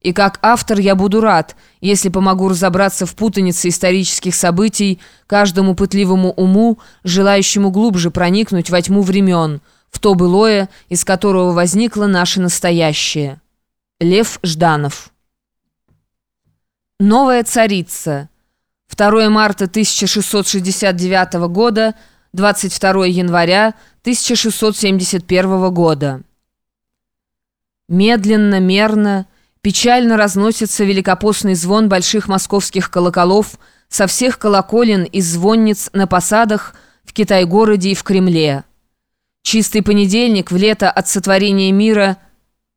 И как автор я буду рад, если помогу разобраться в путанице исторических событий каждому пытливому уму, желающему глубже проникнуть во тьму времен, в то былое, из которого возникло наше настоящее. Лев Жданов Новая царица 2 марта 1669 года, 22 января 1671 года. Медленно, мерно, Печально разносится великопостный звон больших московских колоколов со всех колоколен и звонниц на посадах в Китай-городе и в Кремле. Чистый понедельник в лето от сотворения мира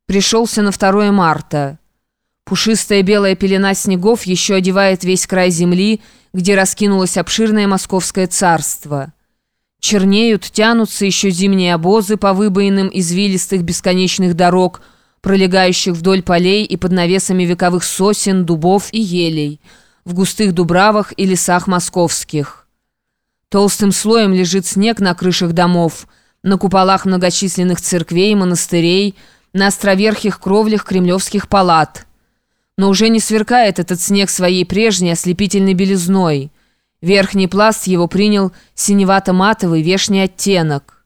пришелся на 2 марта. Пушистая белая пелена снегов еще одевает весь край земли, где раскинулось обширное московское царство. Чернеют, тянутся еще зимние обозы по выбоинам извилистых бесконечных дорог – пролегающих вдоль полей и под навесами вековых сосен, дубов и елей, в густых дубравах и лесах московских. Толстым слоем лежит снег на крышах домов, на куполах многочисленных церквей и монастырей, на островерхих кровлях кремлевских палат. Но уже не сверкает этот снег своей прежней ослепительной белизной. Верхний пласт его принял синевато-матовый вешний оттенок.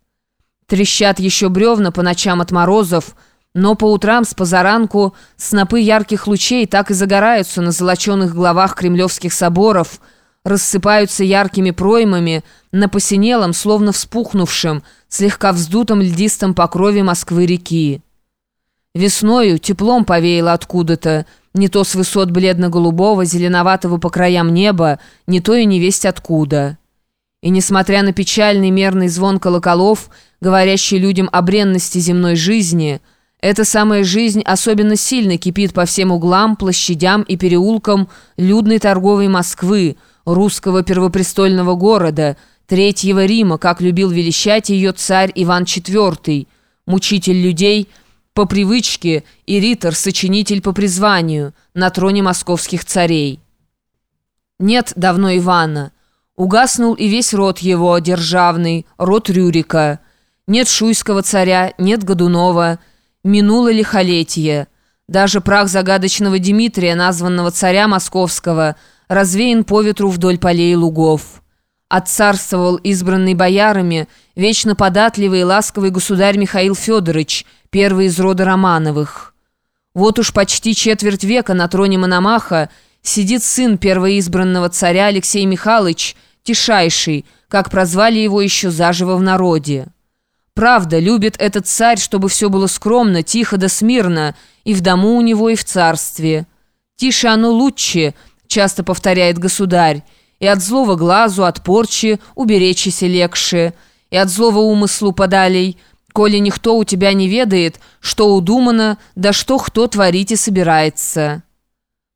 Трещат еще бревна по ночам от морозов, но по утрам с позаранку снопы ярких лучей так и загораются на золоченых главах кремлевских соборов, рассыпаются яркими проймами на посинелом, словно вспухнувшем, слегка вздутом льдистом покрове Москвы-реки. Весною теплом повеяло откуда-то, не то с высот бледно-голубого, зеленоватого по краям неба, не то и невесть откуда. И несмотря на печальный мерный звон колоколов, говорящий людям о бренности земной жизни – эта самая жизнь особенно сильно кипит по всем углам, площадям и переулкам людной торговой Москвы, русского первопрестольного города, Третьего Рима, как любил величать ее царь Иван IV, мучитель людей по привычке и ритор, сочинитель по призванию, на троне московских царей. Нет давно Ивана. Угаснул и весь род его, державный, род Рюрика. Нет шуйского царя, нет Годунова, Минуло лихолетие. Даже прах загадочного Дмитрия, названного царя московского, развеян по ветру вдоль полей и лугов. Отцарствовал избранный боярами вечно податливый и ласковый государь Михаил Федорович, первый из рода Романовых. Вот уж почти четверть века на троне Мономаха сидит сын первоизбранного царя Алексей Михайлович, Тишайший, как прозвали его еще заживо в народе. Правда, любит этот царь, чтобы все было скромно, тихо да смирно, и в дому у него, и в царстве. «Тише оно лучше», — часто повторяет государь, «и от злого глазу, от порчи уберечься легче, и от злого умыслу подалей, коли никто у тебя не ведает, что удумано, да что кто творить и собирается».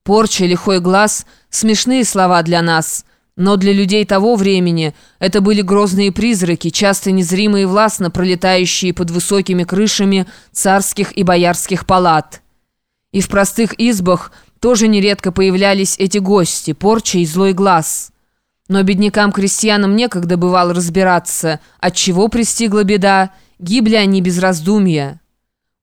Порча, лихой глаз — смешные слова для нас — но для людей того времени это были грозные призраки, часто незримые и властно пролетающие под высокими крышами царских и боярских палат. И в простых избах тоже нередко появлялись эти гости, порча и злой глаз. Но беднякам-крестьянам некогда бывало разбираться, от чего пристигла беда, гибли они без раздумья.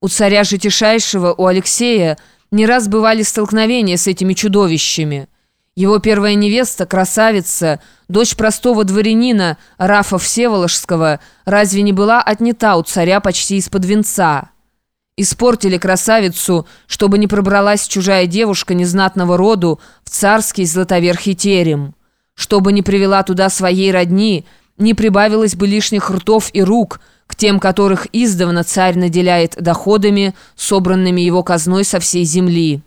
У царя Житишайшего, у Алексея, не раз бывали столкновения с этими чудовищами – его первая невеста, красавица, дочь простого дворянина Рафа Всеволожского, разве не была отнята у царя почти из-под венца? Испортили красавицу, чтобы не пробралась чужая девушка незнатного роду в царский златоверхий терем. Чтобы не привела туда своей родни, не прибавилось бы лишних ртов и рук к тем, которых издавна царь наделяет доходами, собранными его казной со всей земли».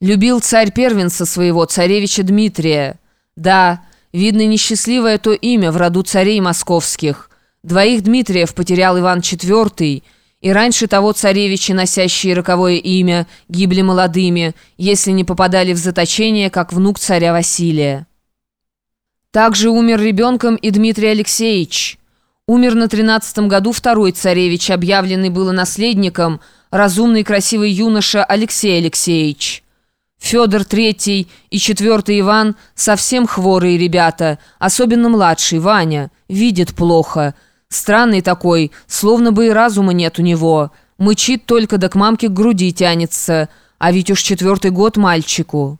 Любил царь первенца своего, царевича Дмитрия. Да, видно несчастливое то имя в роду царей московских. Двоих Дмитриев потерял Иван IV, и раньше того царевичи, носящие роковое имя, гибли молодыми, если не попадали в заточение, как внук царя Василия. Также умер ребенком и Дмитрий Алексеевич. Умер на тринадцатом году второй царевич, объявленный было наследником, разумный красивый юноша Алексей Алексеевич. Федор III и четвертый Иван совсем хворые ребята, особенно младший, Ваня, видит плохо. Странный такой, словно бы и разума нет у него. Мычит только да к мамке к груди тянется. А ведь уж четвертый год мальчику.